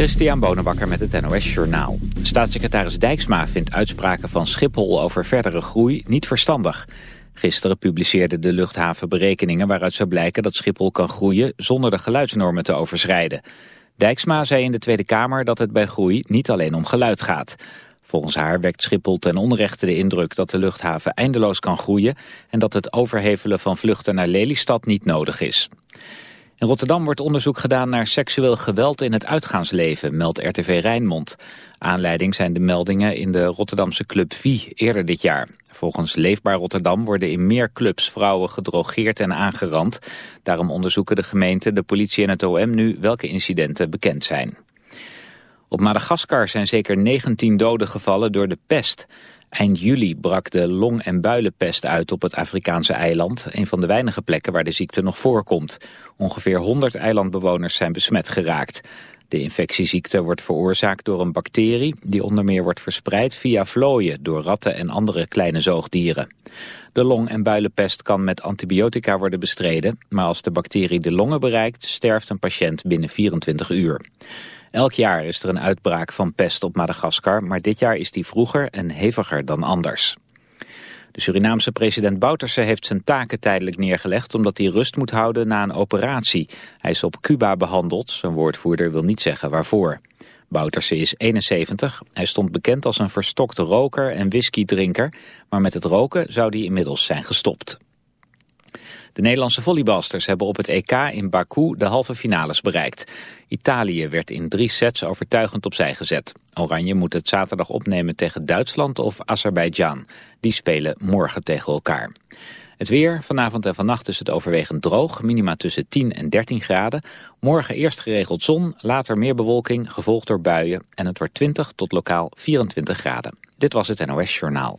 Christian Bonenbakker met het NOS Journaal. Staatssecretaris Dijksma vindt uitspraken van Schiphol over verdere groei niet verstandig. Gisteren publiceerde de luchthaven berekeningen waaruit zou blijken dat Schiphol kan groeien zonder de geluidsnormen te overschrijden. Dijksma zei in de Tweede Kamer dat het bij groei niet alleen om geluid gaat. Volgens haar wekt Schiphol ten onrechte de indruk dat de luchthaven eindeloos kan groeien en dat het overhevelen van vluchten naar Lelystad niet nodig is. In Rotterdam wordt onderzoek gedaan naar seksueel geweld in het uitgaansleven, meldt RTV Rijnmond. Aanleiding zijn de meldingen in de Rotterdamse club Vie eerder dit jaar. Volgens Leefbaar Rotterdam worden in meer clubs vrouwen gedrogeerd en aangerand. Daarom onderzoeken de gemeente, de politie en het OM nu welke incidenten bekend zijn. Op Madagaskar zijn zeker 19 doden gevallen door de pest. Eind juli brak de long- en builenpest uit op het Afrikaanse eiland, een van de weinige plekken waar de ziekte nog voorkomt. Ongeveer 100 eilandbewoners zijn besmet geraakt. De infectieziekte wordt veroorzaakt door een bacterie die onder meer wordt verspreid via vlooien door ratten en andere kleine zoogdieren. De long- en builenpest kan met antibiotica worden bestreden, maar als de bacterie de longen bereikt sterft een patiënt binnen 24 uur. Elk jaar is er een uitbraak van pest op Madagaskar, maar dit jaar is die vroeger en heviger dan anders. De Surinaamse president Bouterse heeft zijn taken tijdelijk neergelegd omdat hij rust moet houden na een operatie. Hij is op Cuba behandeld, zijn woordvoerder wil niet zeggen waarvoor. Bouterse is 71, hij stond bekend als een verstokte roker en whiskydrinker, maar met het roken zou hij inmiddels zijn gestopt. De Nederlandse volleybalsters hebben op het EK in Baku de halve finales bereikt. Italië werd in drie sets overtuigend opzij gezet. Oranje moet het zaterdag opnemen tegen Duitsland of Azerbeidzjan. Die spelen morgen tegen elkaar. Het weer, vanavond en vannacht is het overwegend droog, minima tussen 10 en 13 graden. Morgen eerst geregeld zon, later meer bewolking, gevolgd door buien. En het wordt 20 tot lokaal 24 graden. Dit was het NOS Journaal.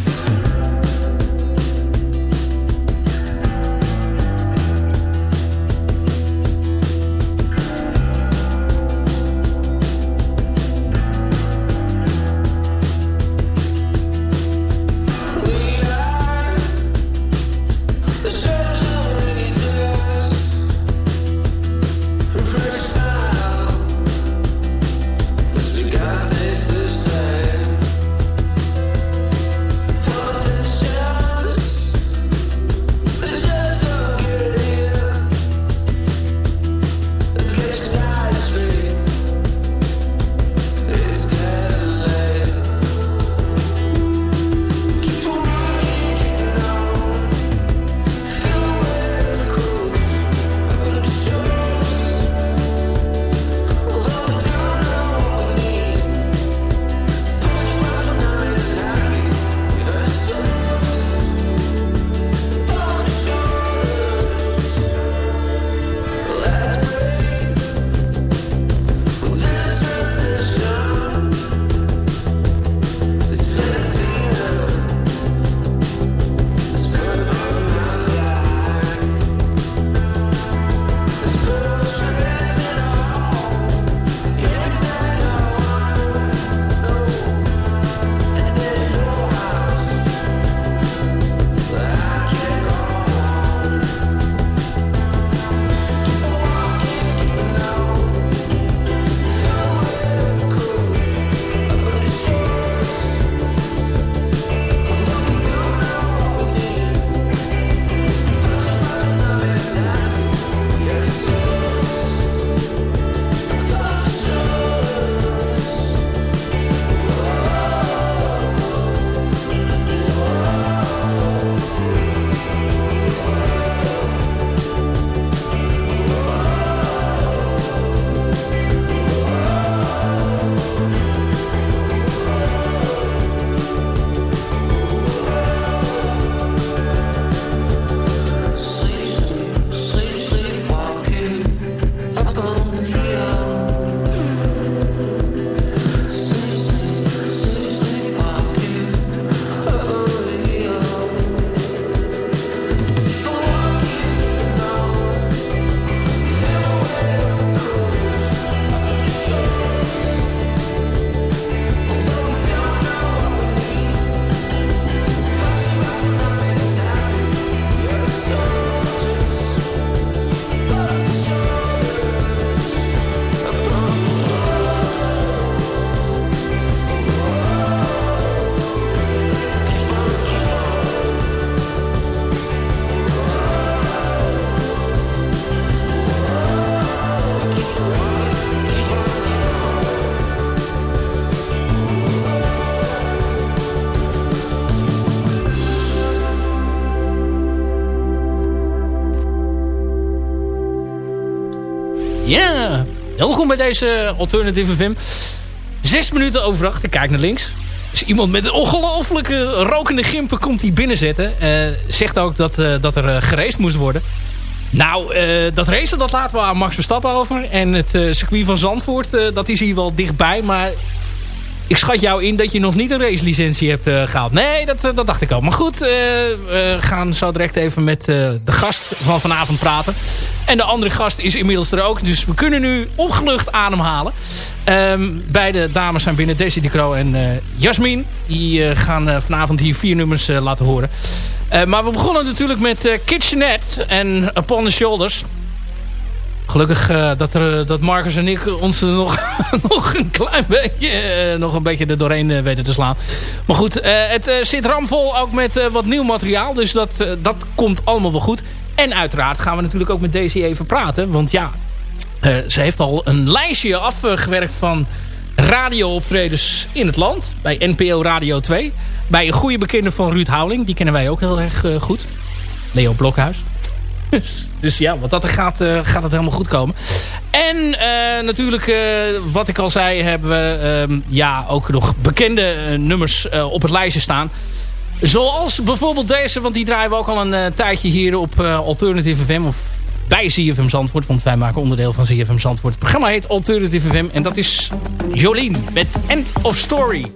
Welkom bij deze alternatieve film. Zes minuten over ik kijk naar links. Dus iemand met een ongelofelijke rokende gimpen komt hier binnenzetten. Uh, zegt ook dat, uh, dat er uh, moest worden. Nou, dat racen dat laten we aan Max Verstappen over. En het circuit van Zandvoort, dat is hier wel dichtbij. Maar ik schat jou in dat je nog niet een racelicentie hebt uh, gehaald. Nee, dat, dat dacht ik al. Maar goed, uh, we gaan zo direct even met de gast van vanavond praten. En de andere gast is inmiddels er ook. Dus we kunnen nu opgelucht ademhalen. Um, beide dames zijn binnen. Daisy de en Jasmin. Die gaan vanavond hier vier nummers laten horen. maar we begonnen natuurlijk met Kitchenette en Upon the Shoulders. Gelukkig uh, dat, er, dat Marcus en ik ons nog, nog een klein beetje, uh, nog een beetje er doorheen weten te slaan. Maar goed, het zit ramvol ook met wat nieuw materiaal. Dus dat, dat komt allemaal wel goed. En uiteraard gaan we natuurlijk ook met Daisy even praten. Want ja, ze heeft al een lijstje afgewerkt van radiooptredens in het land. Bij NPO Radio 2. Bij een goede bekende van Ruud Houweling. Die kennen wij ook heel erg goed. Leo Blokhuis. Dus ja, wat dat er gaat, uh, gaat het helemaal goed komen. En uh, natuurlijk, uh, wat ik al zei, hebben we uh, ja, ook nog bekende nummers op het lijstje staan. Zoals bijvoorbeeld deze, want die draaien we ook al een tijdje hier op Alternative FM. Of bij ZFM Zandvoort, want wij maken onderdeel van ZFM Zandvoort. Het programma heet Alternative FM en dat is Jolien met End of Story.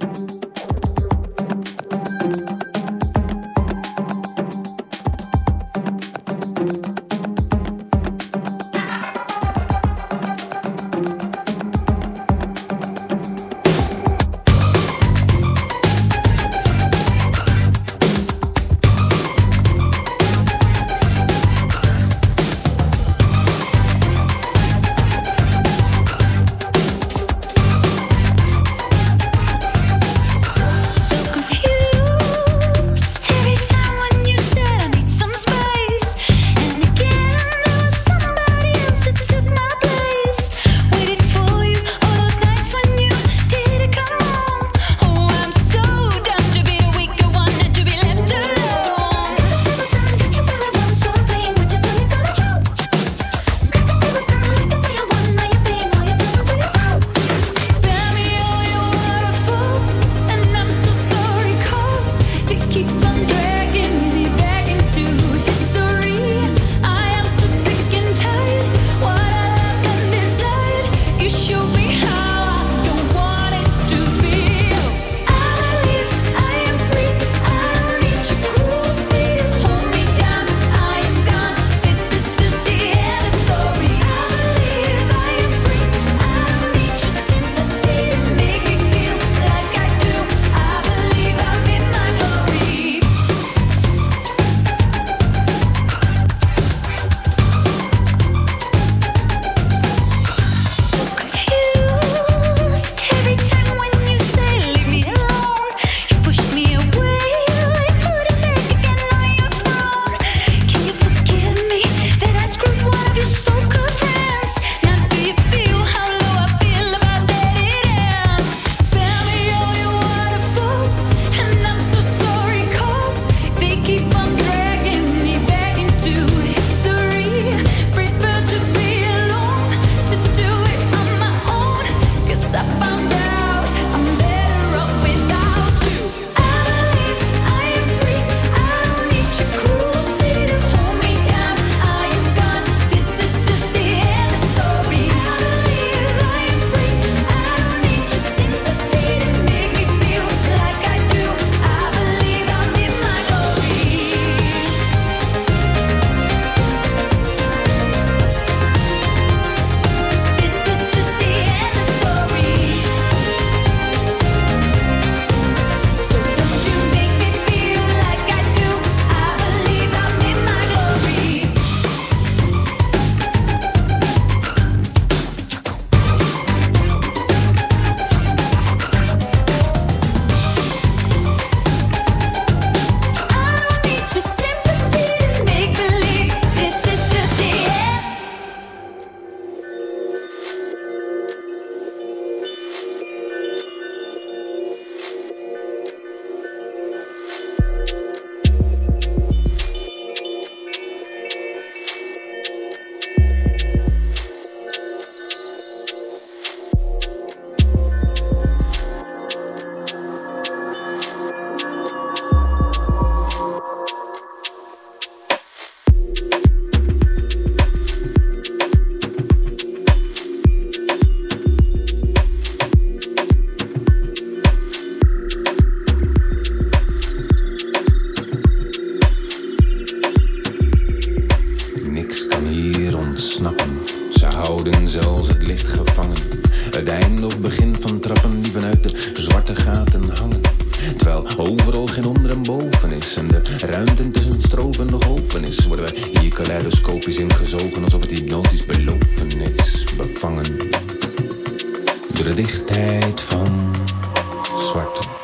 Ze houden zelfs het licht gevangen. Het einde of begin van trappen die vanuit de zwarte gaten hangen. Terwijl overal geen onder en boven is En de ruimte tussen stroven nog open is Worden wij hier kaleidoscopisch ingezogen Alsof het hypnotisch beloven is Bevangen door de dichtheid van zwarte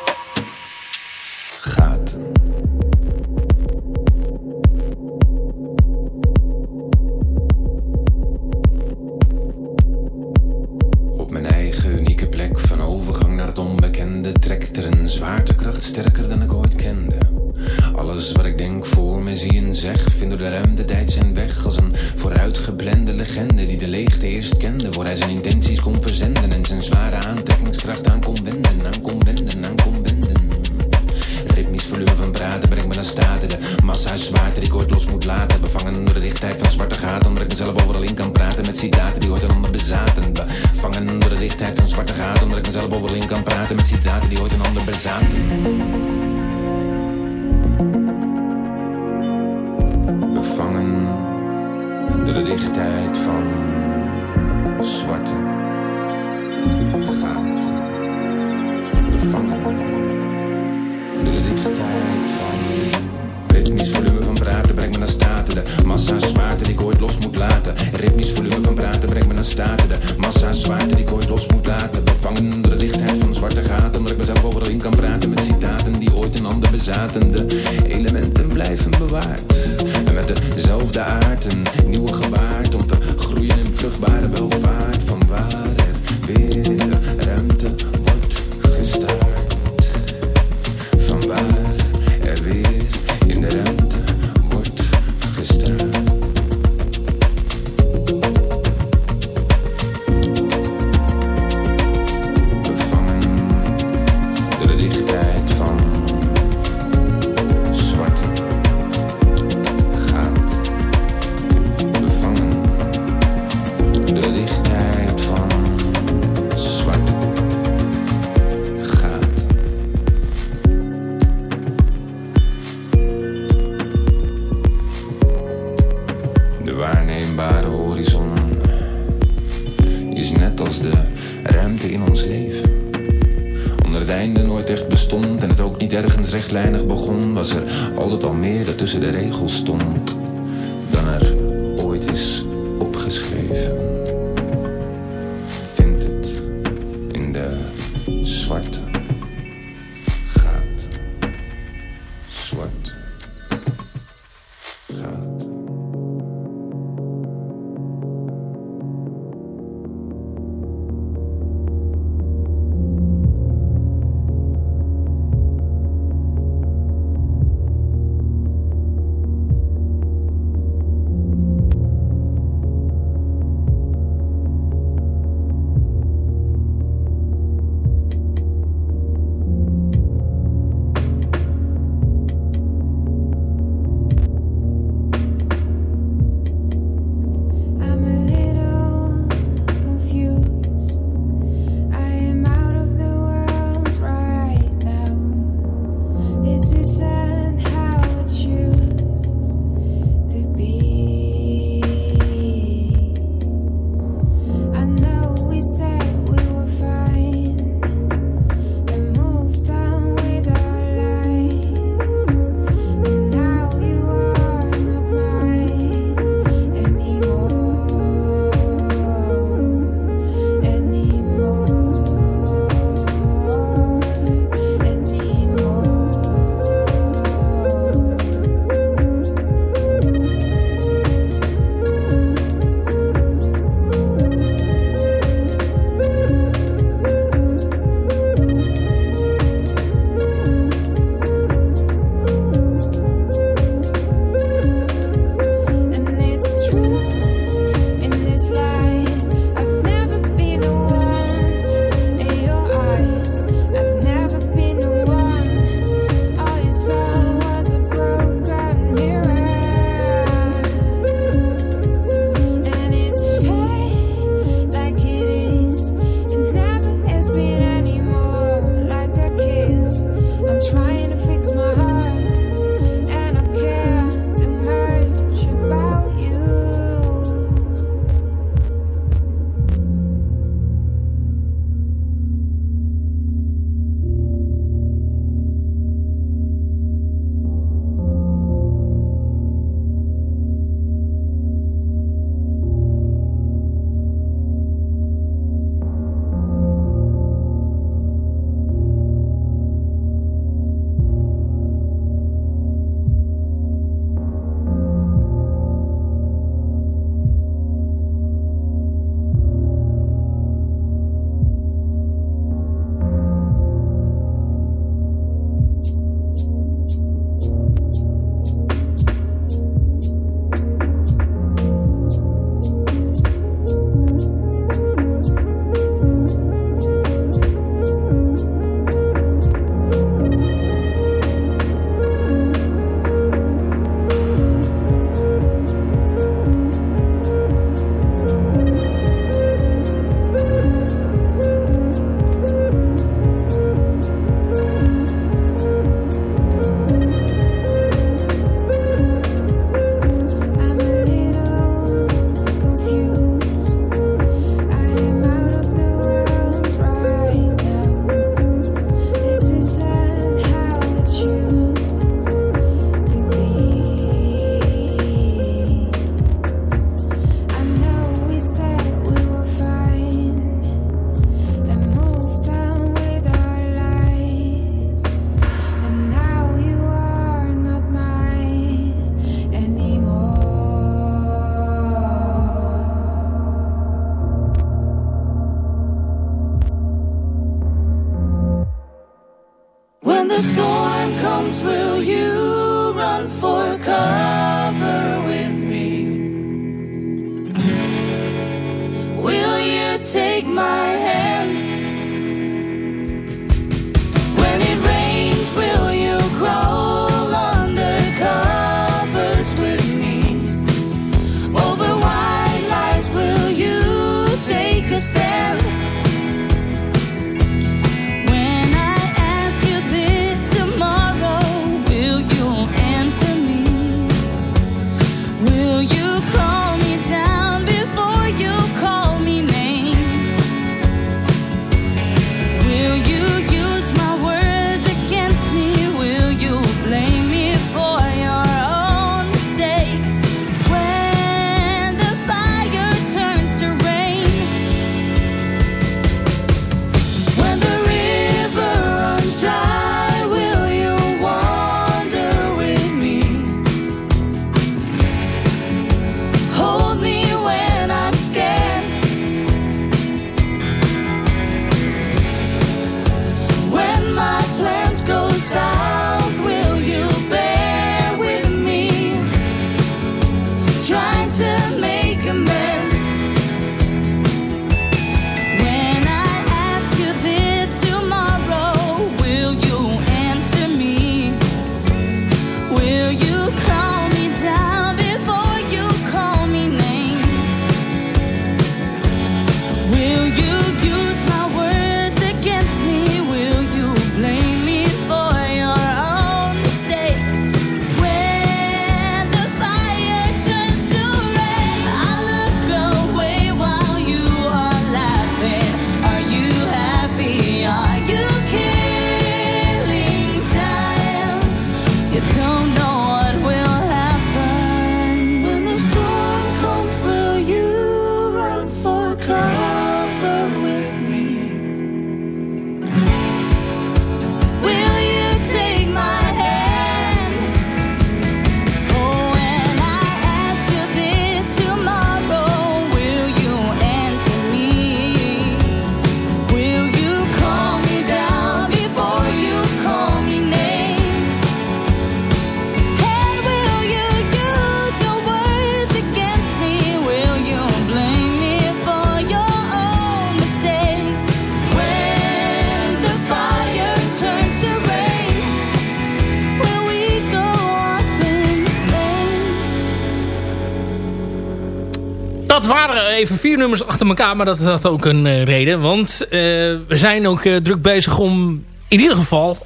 even vier nummers achter elkaar, maar dat had ook een eh, reden. Want eh, we zijn ook eh, druk bezig om in ieder geval,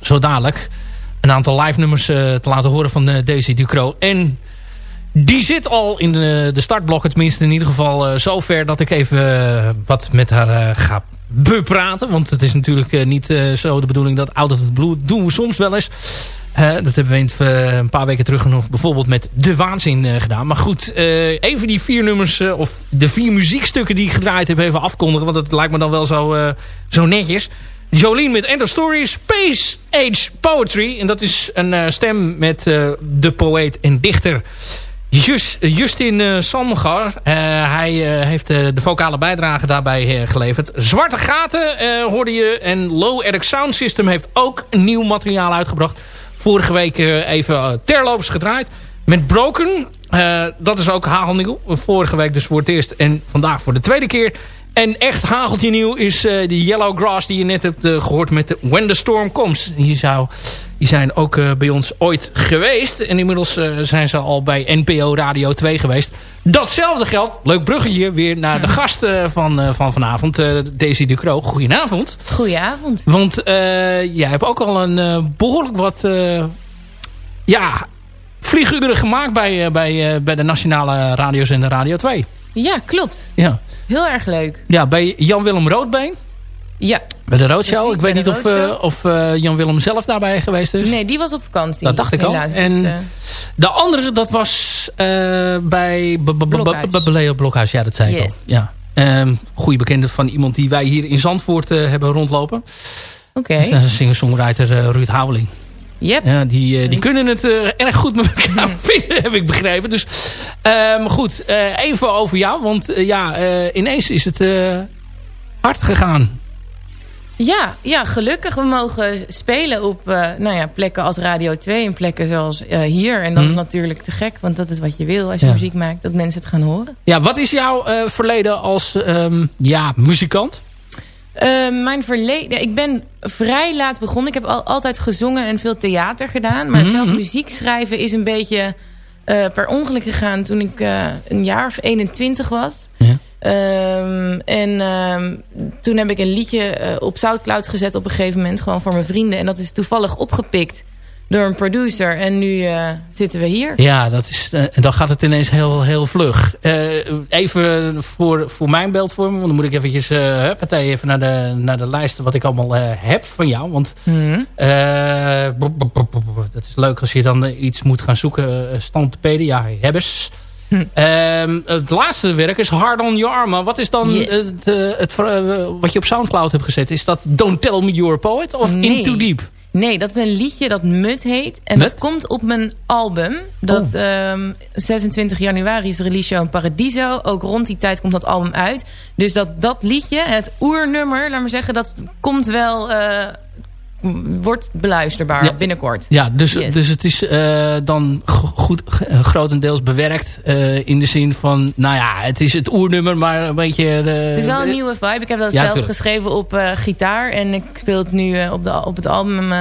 zo dadelijk, een aantal live nummers te laten horen van Daisy Ducro. En die zit al in de, de startblokken, tenminste in ieder geval eh, zover dat ik even wat met haar eh, ga bepraten. Want het is natuurlijk niet zo de bedoeling dat out of the blue doen we soms wel eens. Dat hebben we eh, een paar weken terug nog bijvoorbeeld met De Waanzin eh, gedaan. Maar goed, eh, even die vier nummers of de vier muziekstukken die ik gedraaid heb even afkondigen. Want dat lijkt me dan wel zo, zo netjes. Jolien met End of Story, Space Age Poetry. En dat is een stem met de poëet en dichter Just, Justin uh, Samgar. Hij heeft de vocale bijdrage daarbij geleverd. Zwarte Gaten hoorde je. En Low Eric Sound System heeft ook nieuw materiaal uitgebracht. Vorige week even terloops gedraaid. Met Broken. dat is ook hagelnieuw. Vorige week dus voor het eerst. En vandaag voor de tweede keer. En echt hageltje nieuw is die Yellow Grass die je net hebt gehoord met de When the Storm Comes. Die, zou, die zijn ook uh, bij ons ooit geweest. En inmiddels zijn ze al bij NPO Radio 2 geweest. Datzelfde geldt, leuk bruggetje, weer naar de gast van, van vanavond. Daisy Ducro. Goedenavond. Goedenavond. Want jij hebt ook al een behoorlijk wat ja, vlieguren gemaakt bij, bij, bij de nationale radio's en de Radio 2. Ja, klopt. Ja. Heel erg leuk. Ja, bij Jan-Willem Roodbeen. Ja. Bij de Roodshow. Ik weet niet of, uh, of uh, Jan-Willem zelf daarbij geweest is. Nee, die was op vakantie. Dat dacht ik helaas, al. En dus, uh... de andere, dat was bij Leo Blokhuis. Ja, dat zei yes. ik al. Ja. Um, goede bekende van iemand die wij hier in Zandvoort hebben rondlopen. Oké. Okay. Dat is een singer-songwriter Ruud Houweling. Yep. Ja, die, die kunnen het uh, erg goed met elkaar hmm. vinden, heb ik begrepen. Dus um, goed, uh, even over jou. Want ja, ineens is het hard gegaan. Ja, ja, gelukkig. We mogen spelen op eh, nou ja, plekken als Radio 2 en plekken zoals eh, hier. En dat is Mhm. natuurlijk te gek, want dat is wat je wil als je Ja. muziek maakt. Dat mensen het gaan horen. Ja, wat is jouw eh, verleden als ehm, ja, muzikant? Mijn verleden... Ik ben vrij laat begonnen. Ik heb al, altijd gezongen en veel theater gedaan. Maar Mhm, zelf muziek schrijven is een beetje per ongeluk gegaan... toen ik een jaar of 21 was. Ja. Ehm, en ehm, toen heb ik een liedje eh, op Soundcloud gezet op een gegeven moment. Gewoon voor mijn vrienden. En dat is toevallig opgepikt door een producer. En nu eh, zitten we hier. Ja, dat is, eh, dan gaat het ineens heel, heel vlug. Even voor, voor mijn beeldvorming. Want dan moet ik eventjes huppatee, even naar de, naar de lijsten wat ik allemaal heb van jou. Want bop. dat is leuk als je dan iets moet gaan zoeken. Uh, Standpedia, hebbes. Hm. Ehm, het laatste werk is Hard on Your Arm. Wat is dan Yes. het, eh, het, eh, wat je op Soundcloud hebt gezet? Is dat Don't Tell Me You're a Poet of Nee. In Too Deep? Nee, dat is een liedje dat Mut heet. En Mut? dat komt op mijn album. Dat ehm, 26 januari is release show in Paradiso. Ook rond die tijd komt dat album uit. Dus dat, dat liedje, het oernummer, laat maar zeggen... dat komt wel... eh, wordt beluisterbaar Ja. binnenkort. Ja, dus, Yes. dus het is eh, dan go- goed, eh, grotendeels bewerkt. eh, in de zin van, nou ja, het is het oernummer, maar een beetje... Het is wel een nieuwe vibe. Ik heb dat Ja, zelf tuurlijk. geschreven op gitaar. En ik speel het nu op, de, op het album...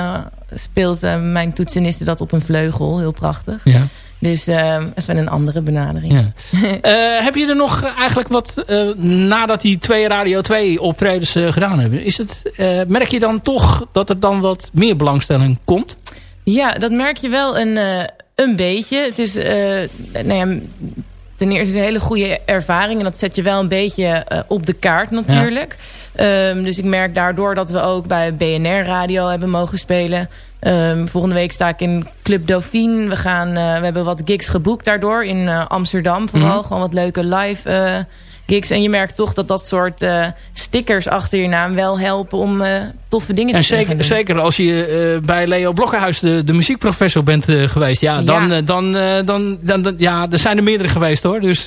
speelt mijn toetseniste dat op een vleugel. Heel prachtig. Ja, Dus eh, even een andere benadering. ja. Eh, heb je er nog eigenlijk wat, eh, nadat die twee Radio 2 optredens eh, gedaan hebben... Is het, eh, merk je dan toch dat er dan wat meer belangstelling komt? Ja, dat merk je wel een, eh, een beetje. Het is, eh, nou ja, ten eerste is het een hele goede ervaring. En dat zet je wel een beetje eh, op de kaart natuurlijk. Ehm, dus ik merk daardoor dat we ook bij BNR Radio hebben mogen spelen. Ehm, volgende week sta ik in Club Dauphine. We, gaan, eh, we hebben wat gigs geboekt daardoor in eh, Amsterdam. Vooral Mhm. gewoon wat leuke live eh, gigs. En je merkt toch dat dat soort stickers achter je naam wel helpen om toffe dingen En te zeker, doen. zeker als je bij Leo Blokkenhuis de, de muziekprofessor bent geweest. Ja, dan, Ja. dan, dan, dan, dan- ja, er zijn er meerdere geweest hoor. Dus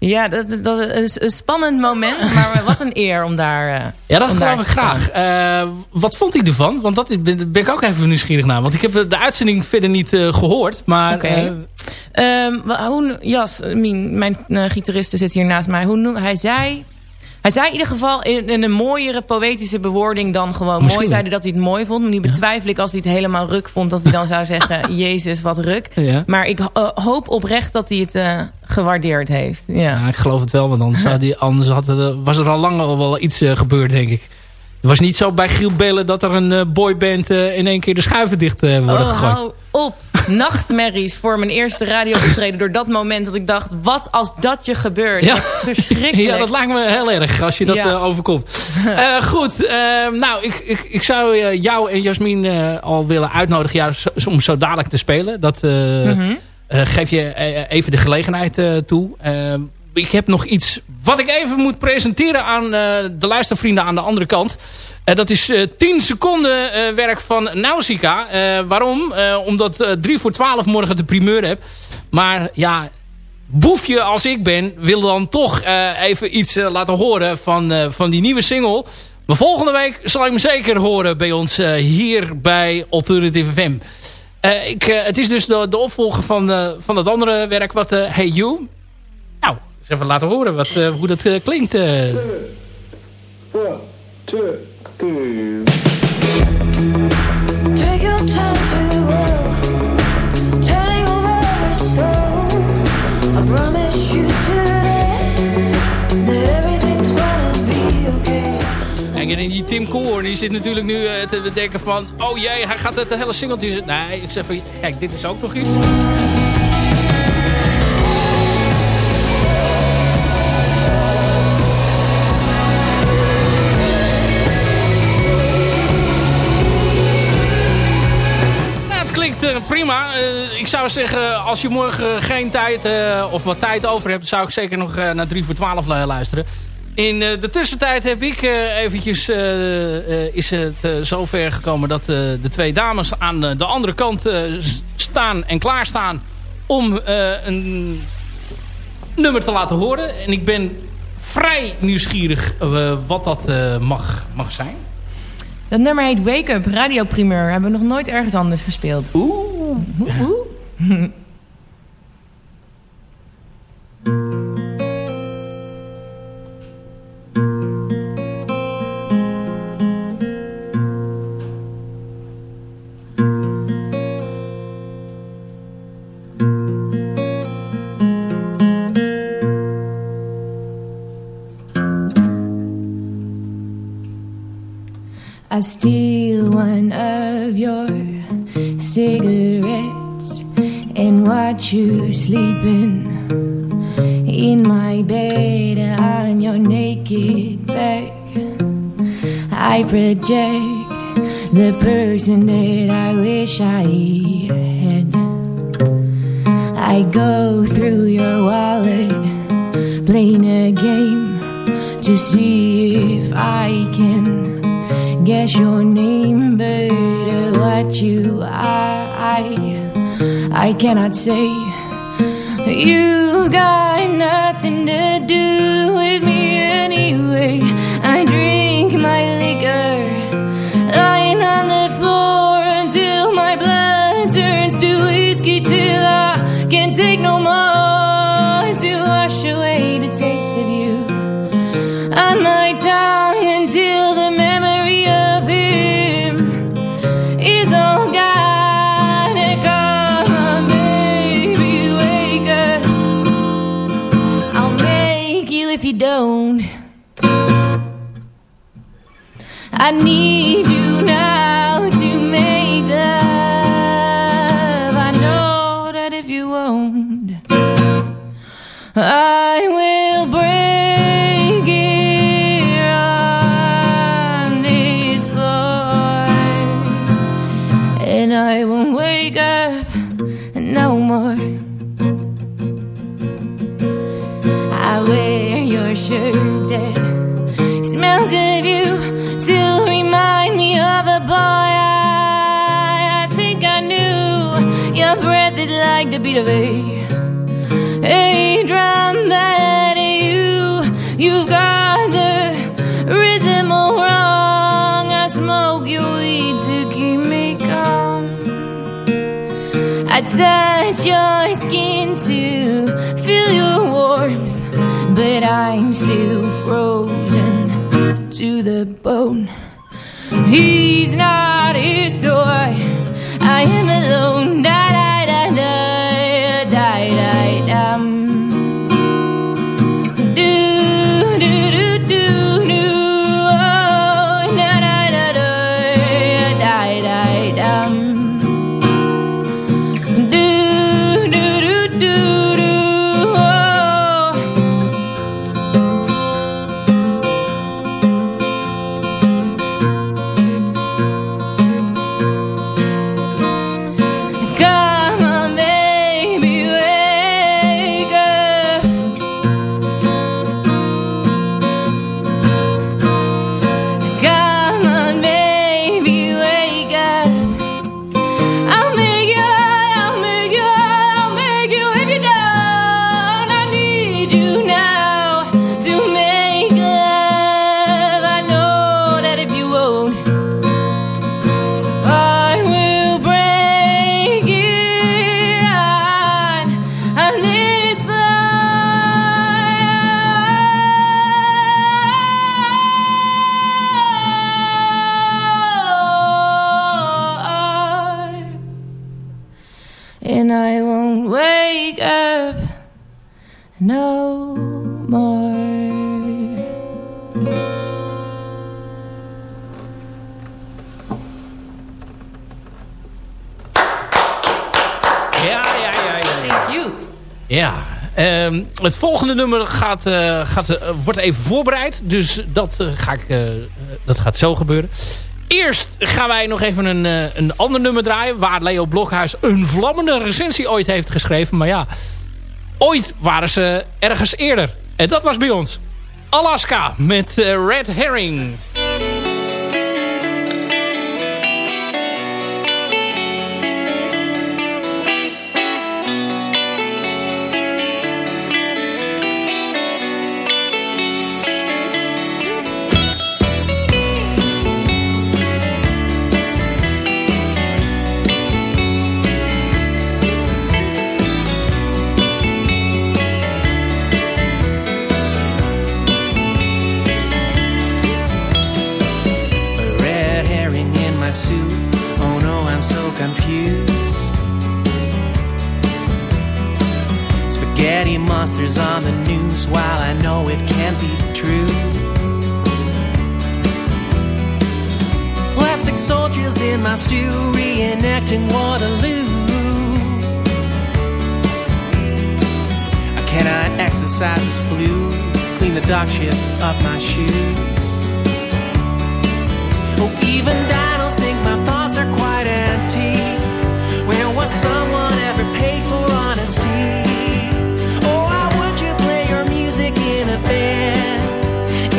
Ja, dat, dat- is een spannend moment. Maar wat een eer om daar... eh, Ja, dat geloof ik graag. Eh, wat vond hij ervan? Want dat ben, ben ik ook even nieuwsgierig naar. Want ik heb de uitzending verder niet eh, gehoord. Maar Oké. eh, Ehm, hoe, Jas, mijn, mijn eh, gitariste zit hier naast mij. Hoe noem, hij zei... Hij zei in ieder geval in, in een mooiere poëtische bewoording dan gewoon Misschien. mooi. Zei hij dat hij het mooi vond. Nu betwijfel ik als hij het helemaal ruk vond. Dat hij dan zou zeggen, jezus wat ruk. ja. Maar ik eh, hoop oprecht dat hij het eh, gewaardeerd heeft. Ja. Ja, ik geloof het wel. Want anders, zou die, anders had er, was er al lang al wel iets eh, gebeurd, denk ik. Het was niet zo bij Giel Bellen dat er een eh, boyband eh, in één keer de schuiven dicht eh, worden Oh, gegooid. hou op. Nachtmerries voor mijn eerste radiooptreden. Door dat moment dat ik dacht, wat als dat je gebeurt? Ja. Verschrikkelijk. Ja, dat lijkt me heel erg als je dat Ja. overkomt. Goed, eh, nou, ik, ik, ik zou jou en Jasmin al willen uitnodigen ja, zo- om zo dadelijk te spelen. Dat Mhm. geef je even de gelegenheid toe. Eh, ik heb nog iets wat ik even moet presenteren aan eh, de luistervrienden aan de andere kant. Eh, dat is eh 10 seconden eh, werk van Nausicaa. Waarom? Omdat eh 3 voor 12 morgen de primeur heb. Maar ja, boefje als ik ben, wil dan toch even iets laten horen van, van die nieuwe single. Maar volgende week zal ik hem zeker horen bij ons hier bij Alternative FM. Ik, het is dus de, de opvolger van, van het andere werk, wat Hey You. Eens even laten horen wat, eh, hoe dat eh, klinkt. eh. One, two, three. Take your time to roll, turning over every stone. I promise you today that everything's gonna be okay. En die Tim Koorn die zit natuurlijk nu eh, te bedenken van... Oh jee, hij gaat het hele singeltje... Nee, ik zeg van... Kijk, dit is ook nog iets. Het prima. Eh, ik zou zeggen, als je morgen geen tijd eh, of wat tijd over hebt... zou ik zeker nog eh, naar 3 voor 12 lu- luisteren. In de tussentijd heb ik eventjes... is het zover gekomen dat de twee dames aan de andere kant staan en klaarstaan... om een nummer te laten horen. En ik ben vrij nieuwsgierig wat dat mag, mag zijn. Dat nummer heet Wake Up, radioprimeur. Hebben we nog nooit ergens anders gespeeld. Oeh. I steal one of your cigarettes and watch you sleeping in my bed on your naked back. I project the person that I wish I had. I go through your wallet, playing a game to see if I can guess your name, uh, what you are, I, I cannot say. You got I need beat of a a drum band you you've got the rhythm all wrong. I smoke your weed to keep me calm. I touch your skin to feel your warmth but I'm still frozen to the bone het volgende nummer gaat, eh, gaat, eh, wordt even voorbereid. Dus dat, eh, ga ik, dat gaat zo gebeuren. Eerst gaan wij nog even een, een ander nummer draaien... waar Leo Blokhuis een vlammende recensie ooit heeft geschreven. Maar ja, ooit waren ze ergens eerder. En dat was bij ons. Alaska met Red Herring. My stew reenacting Waterloo. I cannot exercise this flu? Clean the dog shit off my shoes. Oh, even dinos think my thoughts are quite antique. Where was someone ever paid for honesty? Oh, how would you play your music in a band?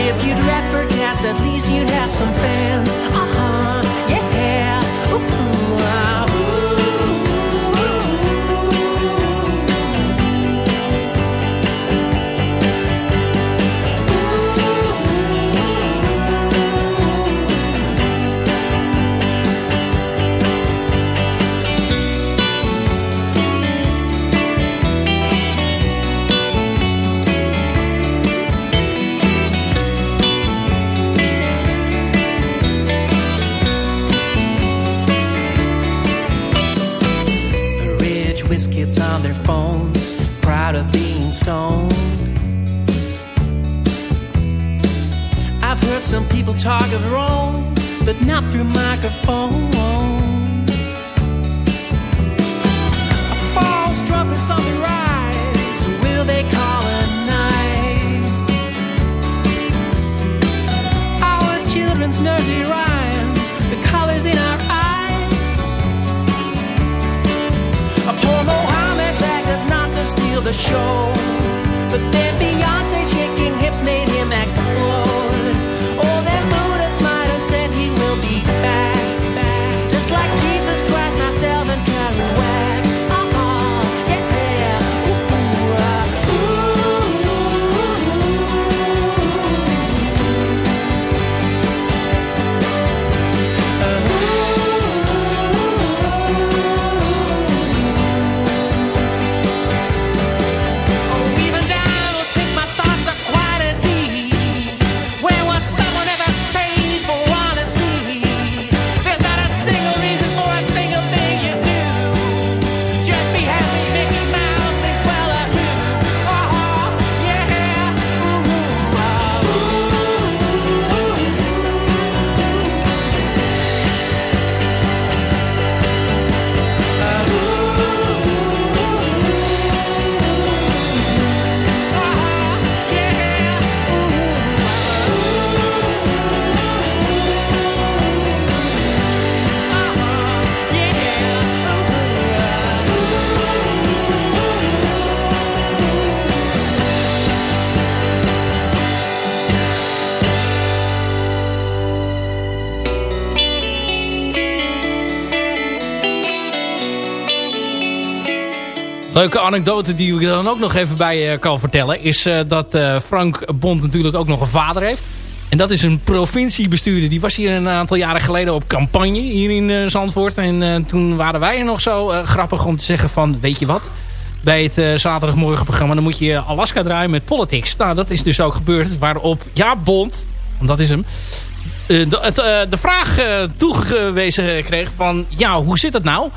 If you'd rap for cats, at least you'd have some fans. Phones, proud of being stoned. I've heard some people talk of own, but not through microphones. A false trumpets on the rise, will they colonize? Our children's nursery rhymes, steal the show. But then Beyonce shaking hips made him explode. Oh, then Buddha smiled and said he will be back. Just like Jesus Christ, myself and Leuke anekdote die ik dan ook nog even bij eh, kan vertellen... is eh, dat eh, Frank Bond natuurlijk ook nog een vader heeft. En dat is een provinciebestuurder. Die was hier een aantal jaren geleden op campagne hier in Zandvoort. En toen waren wij er nog zo grappig om te zeggen van... weet je wat, bij het eh, zaterdagmorgenprogramma... dan moet je Alaska draaien met politics. Nou, dat is dus ook gebeurd. Waarop, ja, Bond, want dat is hem... de, vraag toegewezen kreeg van... ja, hoe zit dat nou?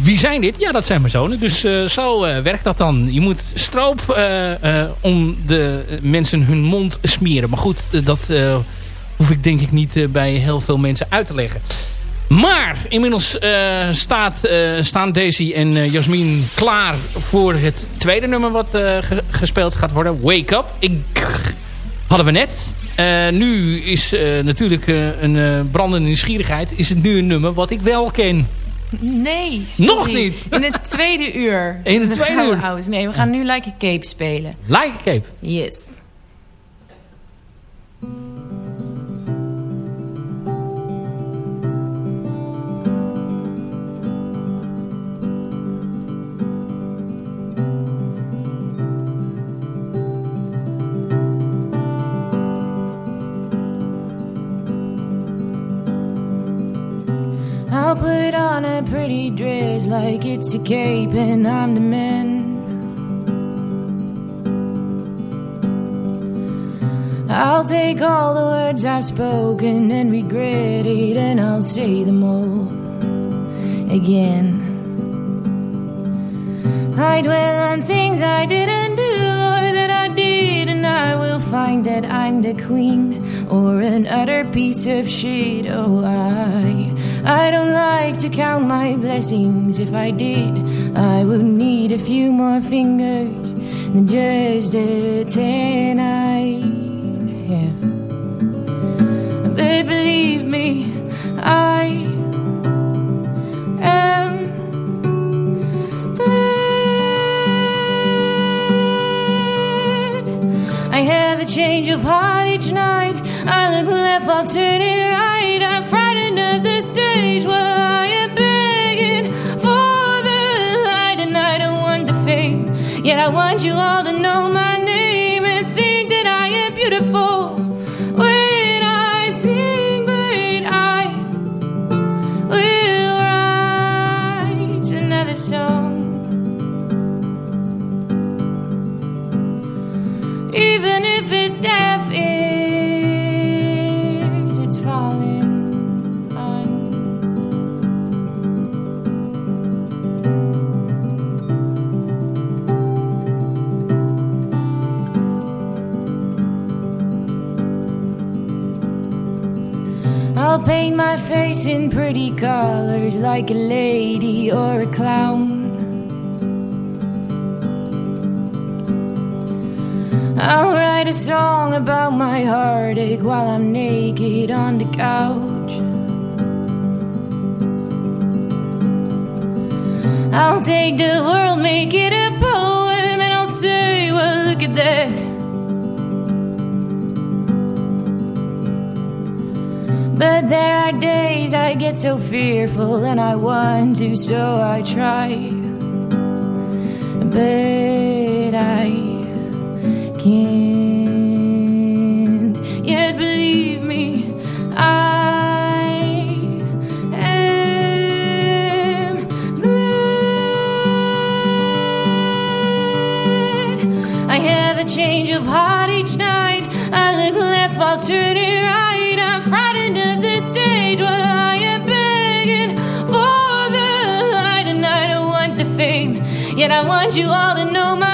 Wie zijn dit? Ja, dat zijn mijn zonen. Dus eh, zo eh, werkt dat dan. Je moet stroop eh, om de mensen hun mond smeren. Maar goed, dat hoef ik denk ik niet bij heel veel mensen uit te leggen. Maar inmiddels staat, staan Daisy en Jasmin klaar voor het tweede nummer wat ge- gespeeld gaat worden. Wake Up. Ik, hadden we net. Nu is natuurlijk een brandende nieuwsgierigheid. Is het nu een nummer wat ik wel ken. Nee, sorry. Nog niet. In het tweede uur. In het tweede uur. Nee, we gaan nu Like a Cape spelen. Like a Cape. Yes. On a pretty dress like it's a cape and I'm the man. I'll take all the words I've spoken and regret it, and I'll say them all again. I dwell on things I didn't do or that I did, and I will find that I'm the queen or an utter piece of shit. Oh, I, I don't like to count my blessings. If I did, I would need a few more fingers than just a ten. I, yeah. But believe me, I am. I have a change of heart each night. I look left, I'll turn it right. The stage where I am begging for the light, and I don't want. Yet I want you all to know my name and think that I am beautiful pretty colors like a lady or a clown. I'll write a song about my heartache while I'm naked on the couch. I'll take the world, make it a poem, and I'll say, well, look at that. But there are days I get so fearful and I want to, so I try. But I can't Yet I want you all to know my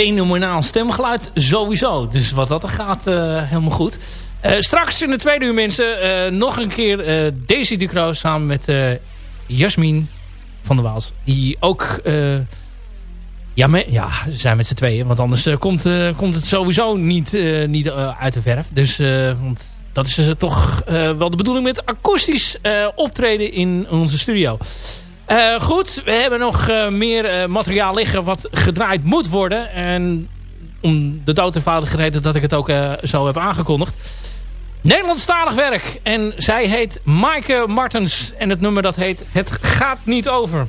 fenomenaal stemgeluid sowieso. Dus wat dat er gaat, eh, helemaal goed. Eh, straks in de tweede uur mensen eh, nog een keer Daisy Ducro samen met Jasmin van der Waals. Die ook... ja, ja, ze zijn met z'n tweeën. Want anders komt, komt het sowieso niet, niet uit de verf. Dus want dat is toch wel de bedoeling met akoestisch optreden in onze studio. Eh, goed, we hebben nog eh, meer eh, materiaal liggen wat gedraaid moet worden. En om de dood eenvoudige reden dat ik het ook zo heb aangekondigd. Nederlandstalig werk. En zij heet Maaike Martens. En het nummer dat heet Het gaat niet over.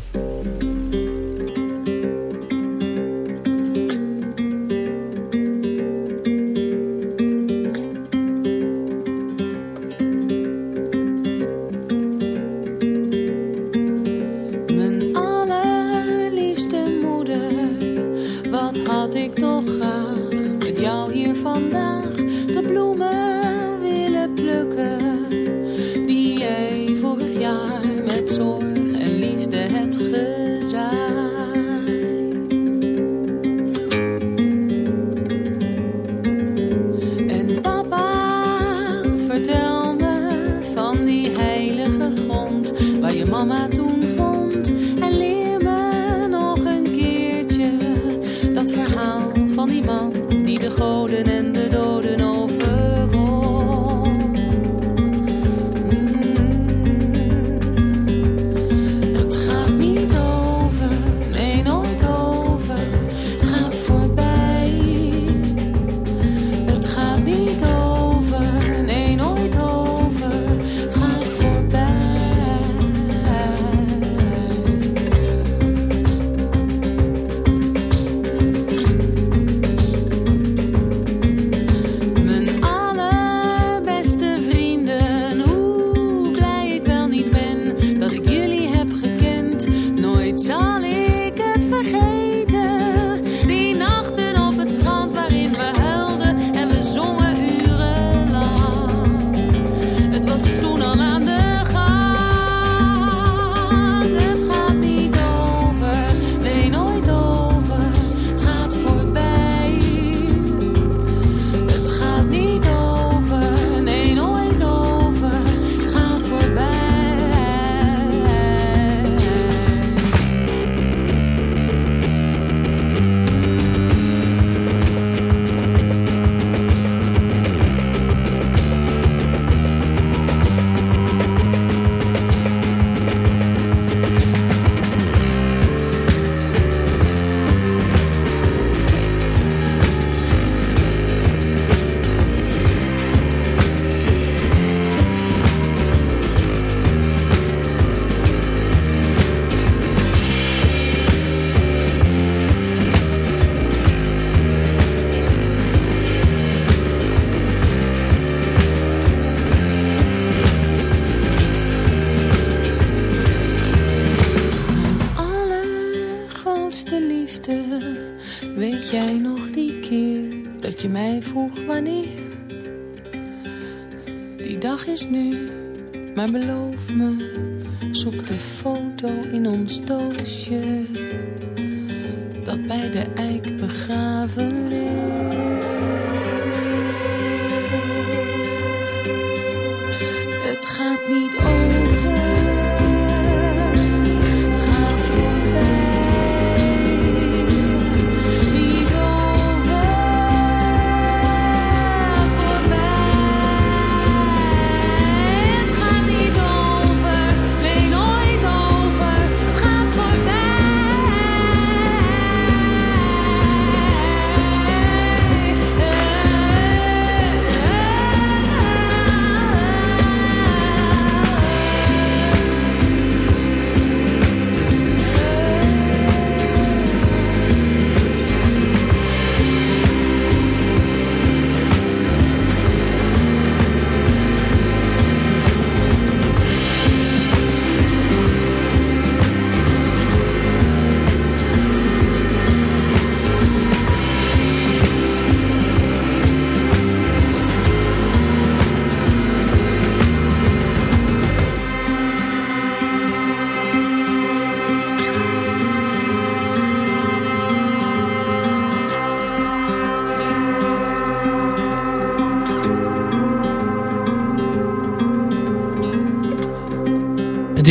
honey.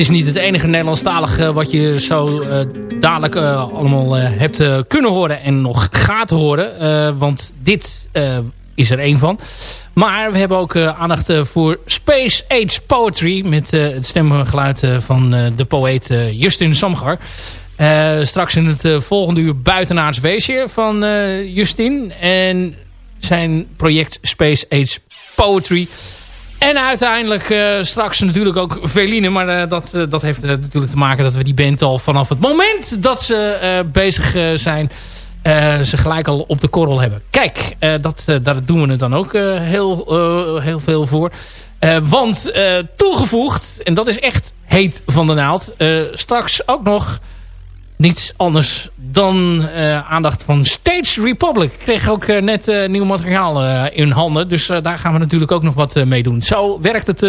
Is niet het enige Nederlandstalige wat je zo eh, dadelijk eh, allemaal eh, hebt eh, kunnen horen en nog gaat horen. Eh, want dit eh, is er één van. Maar we hebben ook eh, aandacht eh, voor Space Age Poetry. Met eh, het stemgeluid eh, van eh, de poëet eh, Justin Samgar. Eh, straks in het eh, volgende uur buitenaards weesje van eh, Justin. En zijn project Space Age Poetry. En uiteindelijk eh, straks natuurlijk ook Veline. Maar eh, dat, eh, dat heeft natuurlijk te maken dat we die band al vanaf het moment dat ze bezig zijn... ze gelijk al op de korrel hebben. Kijk, dat, daar doen we het dan ook heel, heel veel voor. Want toegevoegd, en dat is echt heet van de naald... straks ook nog niets anders dan eh, aandacht van Stage Republic. Ik kreeg ook eh, net eh, nieuw materiaal in handen. Dus daar gaan we natuurlijk ook nog wat mee doen. Zo werkt het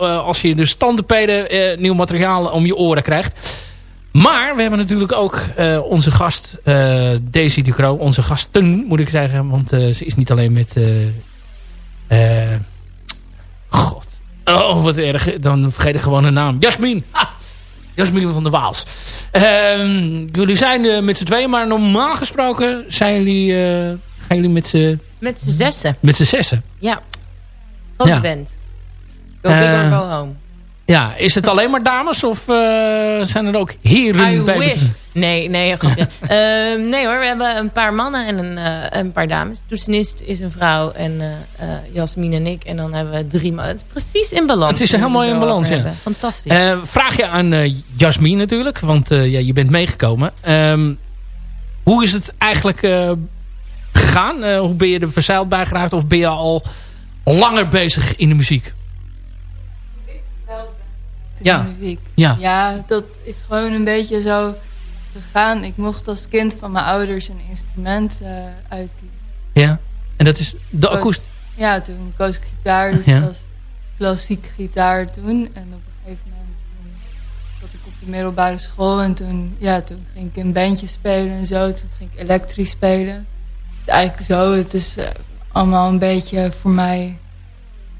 als je de standenpeden eh, nieuw materiaal om je oren krijgt. Maar we hebben natuurlijk ook onze gast, Daisy Ducro. Onze gasten, moet ik zeggen. Want ze is niet alleen met... God. Oh, wat erg. Dan vergeet ik gewoon een naam. Jasmin. Ha! Jasmin van der Waals. Ehm, jullie zijn eh, met z'n tweeën, maar normaal gesproken zijn jullie, eh, gaan jullie met z'n Met z'n zessen. Met z'n zessen. Ja. Grote Ja. band. Go big or Eh, go home. Ja, is het alleen maar dames of eh, zijn er ook heren I bij? wish. Nee, nee, grapje. Ehm, nee hoor, we hebben een paar mannen en een, eh, een paar dames. Toetsenist is een vrouw en eh Jasmin en ik. En dan hebben we drie mannen. Het is precies in balans. Het is helemaal in balans, ja. hebben. Fantastisch. Vraag je aan Jasmin natuurlijk, want ja, je bent meegekomen. Ehm, hoe is het eigenlijk gegaan? Hoe ben je er verzeild bij geraakt? Of ben je al langer bezig in de muziek? Ja. ja. muziek. Ja. Ja, dat is gewoon een beetje zo gegaan. Ik mocht als kind van mijn ouders een instrument eh uitkiezen. Ja. En dat is de akoest... Ja, toen koos ik gitaar, dus Ja. dat was klassiek gitaar toen. En op een gegeven moment toen zat ik op de middelbare school en toen, ja, toen ging ik in bandjes spelen en zo. Toen ging ik elektrisch spelen. Eigenlijk zo, het is eh, allemaal een beetje voor mij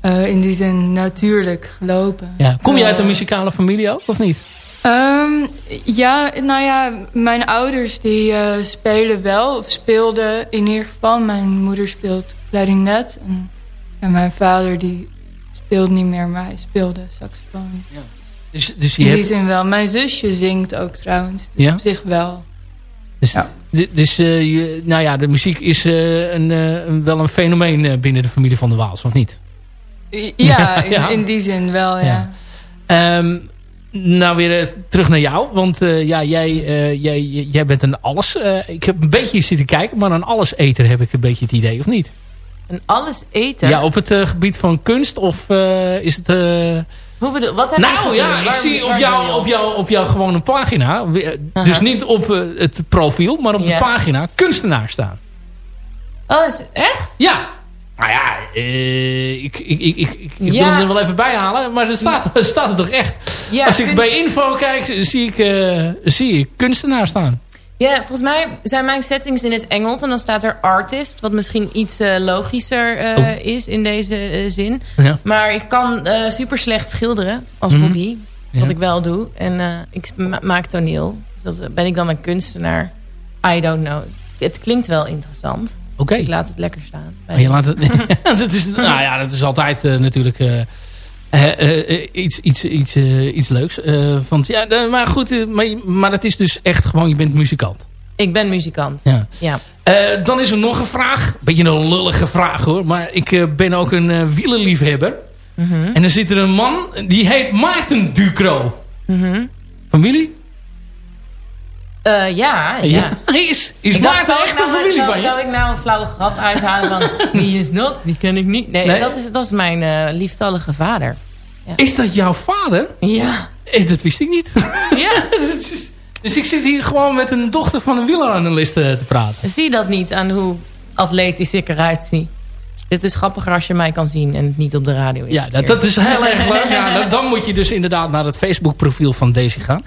eh, in die zin natuurlijk gelopen. Ja. Kom je uit Eh, een muzikale familie ook, of niet? Ehm, ja, nou ja, mijn ouders die eh, spelen wel, of speelden in ieder geval. Mijn moeder speelt klarinet en, en mijn vader die speelt niet meer, maar hij speelde saxofoon. Dus, dus je In die hebt... zin wel. Mijn zusje zingt ook trouwens, dus Ja? op zich wel. Dus, Ja. dus eh, je, nou ja, de muziek is eh, een, eh, wel een fenomeen eh, binnen de familie van de Waals, of niet? Ja, in, Ja. in die zin wel, ja. Ja. Ehm, nou weer eh, terug naar jou. Want eh, ja, jij, eh, jij, jij bent een alles. eh, ik heb een beetje zitten kijken. Maar een alleseter heb ik een beetje het idee, of niet? En alles eten? Ja, op het gebied van kunst? Of eh, is het... eh, Hoe bedoel, wat heb je Nou gezien? ja, ik Waar- zie op waar jou, wil je op, jou, op jou gewoon een pagina. Dus niet op het profiel, maar op Ja. de pagina kunstenaar staan. Oh, is echt? Ja. Nou ja, eh, ik, ik, ik, ik, ik wil hem er wel even bij halen. Maar er staat, er staat toch echt. Ja, Als ik kunst- bij info kijk, zie ik, eh, zie ik kunstenaar staan. Ja, volgens mij zijn mijn settings in het Engels. En dan staat er artist. Wat misschien iets eh, logischer Oh. is in deze zin. Ja. Maar ik kan super slecht schilderen als Mhm. hobby. Wat Ja. ik wel doe. En ik ma- maak toneel. Dus dat, ben ik dan een kunstenaar? I don't know. Het klinkt wel interessant. Oké. Ik laat het lekker staan. Maar je laat het, dat is, nou ja, dat is altijd eh, natuurlijk eh, eh, iets, iets, iets, iets leuks. Want ja, maar goed, maar, maar het is dus echt gewoon, je bent muzikant. Ik ben muzikant. Ja. Ja. Dan is er nog een vraag. Beetje een lullige vraag hoor. Maar ik ben ook een wielerliefhebber. Mhm. En er zit er een man, die heet Maarten Ducro. Mhm. Familie? Eh, ja, ja. Is, is Ik dacht, Maarten ik, echt nou, een familie zou, van zou ik nou een flauwe grap uithalen van... Wie is dat? Die ken ik niet. Nee, Nee. Dat, is, dat is mijn eh, lieftallige vader. Is dat jouw vader? Ja. Eh, dat wist ik niet. Ja. Is- dus ik zit hier gewoon met een dochter van een wieleranalist eh, te praten. Zie je dat niet aan hoe atletisch ik eruit zie? Het is grappiger als je mij kan zien en het niet op de radio is. Ja, dat, dat is heel erg leuk. Ja, dan- dan moet je dus inderdaad naar het Facebook profiel van Daisy gaan.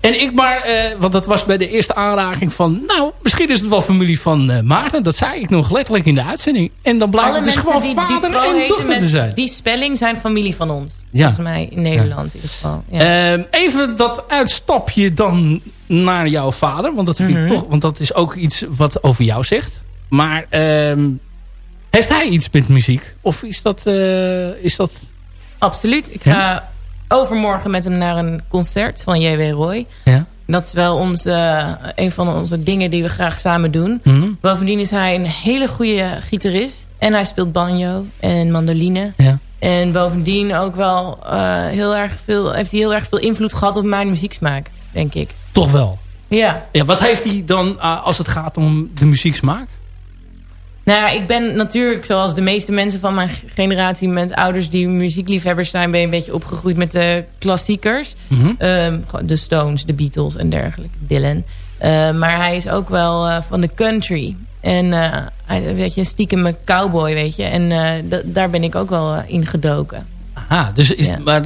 En ik maar, eh, want dat was bij de eerste aanraking van... Nou, misschien is het wel familie van eh, Maarten. Dat zei ik nog letterlijk in de uitzending. En dan blijkt Alle het dus mensen gewoon die vader Dupro en dochter te zijn. die spelling zijn familie van ons. Ja. Volgens mij in Nederland in ieder geval. Ja. Ehm, even dat uitstapje dan naar jouw vader. Want dat, vind Mhm. ik toch, want dat is ook iets wat over jou zegt. Maar ehm, heeft hij iets met muziek? Of is dat... eh, is dat Absoluut. Ik ga overmorgen met hem naar een concert van J.W. Roy. ja? Dat is wel onze, een van onze dingen die we graag samen doen. Mhm. Bovendien is hij een hele goede gitarist. En hij speelt banjo en mandoline. ja. En bovendien ook wel eh, heel erg veel, heeft hij heel erg veel invloed gehad op mijn muzieksmaak, denk ik. Toch wel. Ja. Ja, wat heeft hij dan eh, als het gaat om de muzieksmaak? Nou ja, ik ben natuurlijk, zoals de meeste mensen van mijn generatie... met ouders die muziekliefhebbers zijn... ben je een beetje opgegroeid met de klassiekers. Mhm. Ehm, de Stones, de Beatles en dergelijke. Dylan. Eh, maar hij is ook wel eh, van de country. En eh, hij, weet je, een stiekeme cowboy, weet je. En eh, da- daar ben ik ook wel in gedoken. Aha, dus is, Ja. maar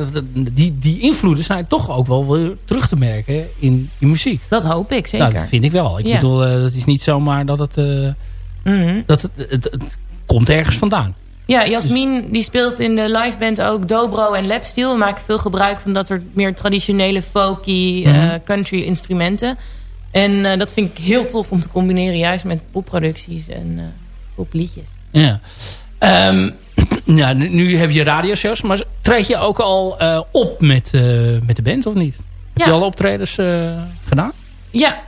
die, die invloeden zijn toch ook wel weer terug te merken in je muziek. Dat hoop ik zeker. Nou, dat vind ik wel. Ik Ja. bedoel, dat is niet zomaar dat het... Mhm. dat het, het, het komt ergens vandaan. Ja, Jasmin die speelt in de liveband ook dobro en lapsteel. We maken veel gebruik van dat soort meer traditionele folky eh, Mhm. country instrumenten. En eh, dat vind ik heel tof om te combineren, juist met popproducties en eh, popliedjes. Ja. Ja, nu, heb je radioshows, maar treed je ook al op met, met de band of niet? Heb Ja. je al optredens gedaan? Ja,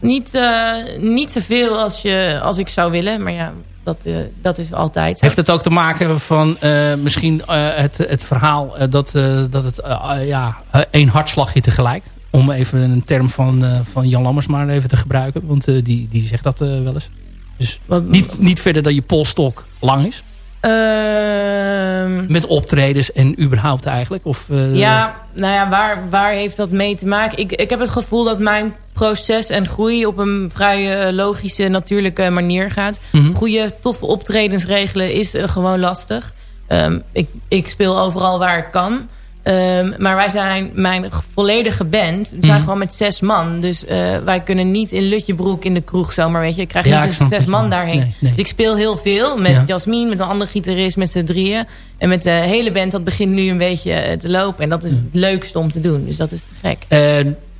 niet, eh, niet zoveel als, je, als ik zou willen. Maar ja, dat, eh, dat is altijd zo. Heeft het ook te maken van eh, misschien het, het verhaal dat, dat het eh, ja, één hartslagje tegelijk? Om even een term van, van Jan Lammers maar even te gebruiken. Want die, die zegt dat wel eens. Dus Wat- niet, niet verder dan je polstok lang is. Ehm, Met optredens en überhaupt eigenlijk. Of, eh, Ja, nou ja, waar, waar heeft dat mee te maken? Ik, ik heb het gevoel dat mijn proces en groei op een vrij eh, logische, natuurlijke manier gaat. Mhm. Goede, toffe optredens regelen is eh, gewoon lastig. Ehm, ik, ik speel overal waar ik kan. Ehm, maar wij zijn mijn volledige band. We zijn Mhm. gewoon met zes man. Dus eh, wij kunnen niet in Lutjebroek in de kroeg zomaar, weet je. Ik krijg Ja, niet zes man daarheen. Nee, nee. Dus ik speel heel veel met Ja. Jasmin, met een andere gitarist, met z'n drieën. En met de hele band, dat begint nu een beetje eh, te lopen. En dat is het leukste om te doen. Dus dat is te gek.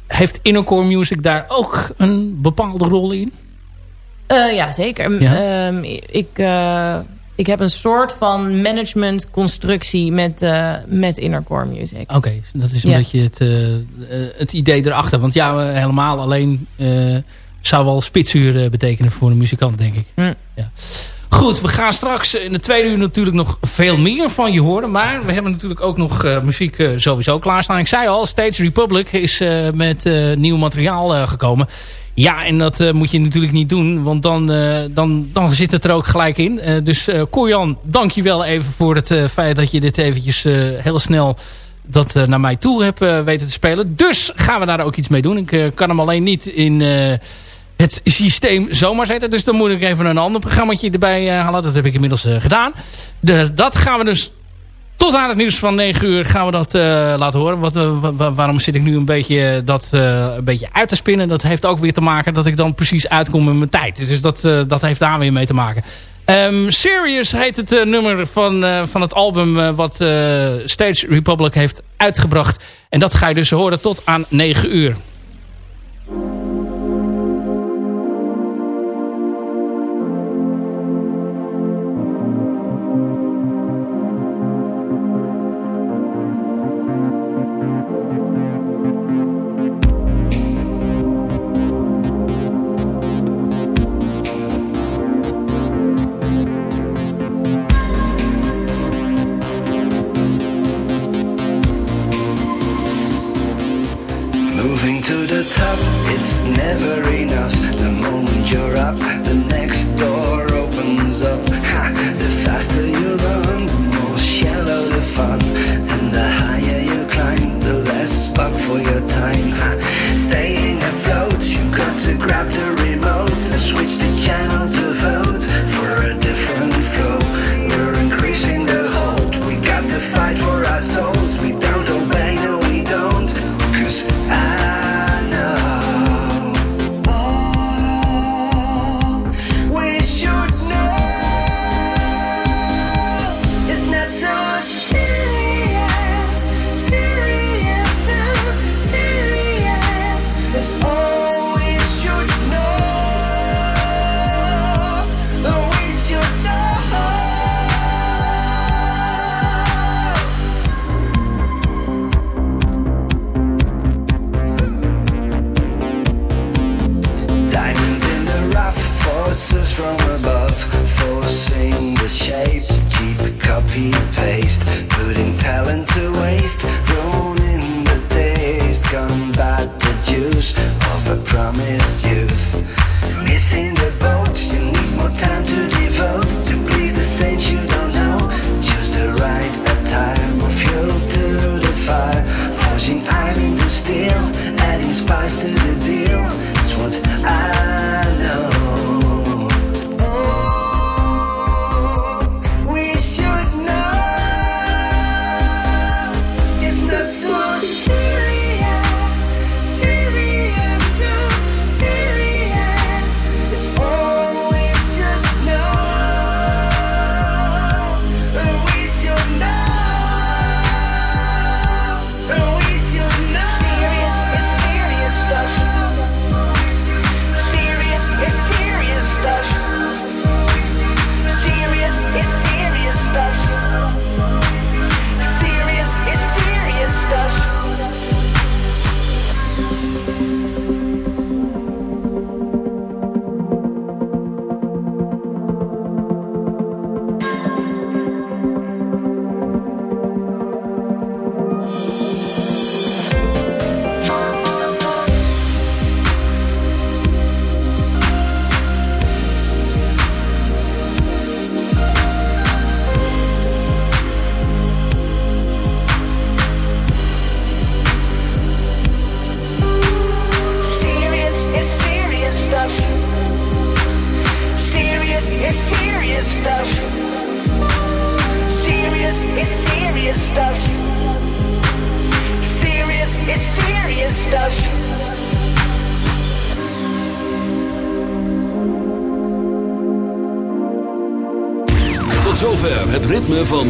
Heeft Innocore Music daar ook een bepaalde rol in? Eh, ja, zeker. Ja? Ehm, ik, ik heb een soort van managementconstructie met, eh met Innercore Music. Oké, dat is een Ja. beetje het, eh, het idee erachter. Want ja, helemaal alleen eh, zou wel spitsuur betekenen voor een muzikant, denk ik. Hm. Ja. Goed, we gaan straks in de tweede uur natuurlijk nog veel meer van je horen. Maar we hebben natuurlijk ook nog muziek sowieso klaarstaan. Ik zei al, Stage Republic is met nieuw materiaal gekomen. Ja, en dat eh, moet je natuurlijk niet doen. Want dan, eh, dan, dan zit het er ook gelijk in. Eh, dus Corjan, dank je wel even voor het feit dat je dit eventjes heel snel dat naar mij toe hebt weten te spelen. Dus gaan we daar ook iets mee doen. Ik kan hem alleen niet in het systeem zomaar zetten. Dus dan moet ik even een ander programmaatje erbij halen. Dat heb ik inmiddels gedaan. De, dat gaan we dus tot aan het nieuws van 9 uur gaan we dat eh, laten horen. Wat, eh, wa- wa- waarom zit ik nu een beetje, eh, dat, een beetje uit te spinnen? Dat heeft ook weer te maken dat ik dan precies uitkom met mijn tijd. Dus dat, eh, dat heeft daar weer mee te maken. Ehm, Serious heet het nummer van, van het album wat Stage Republic heeft uitgebracht. En dat ga je dus horen tot aan 9 uur. stars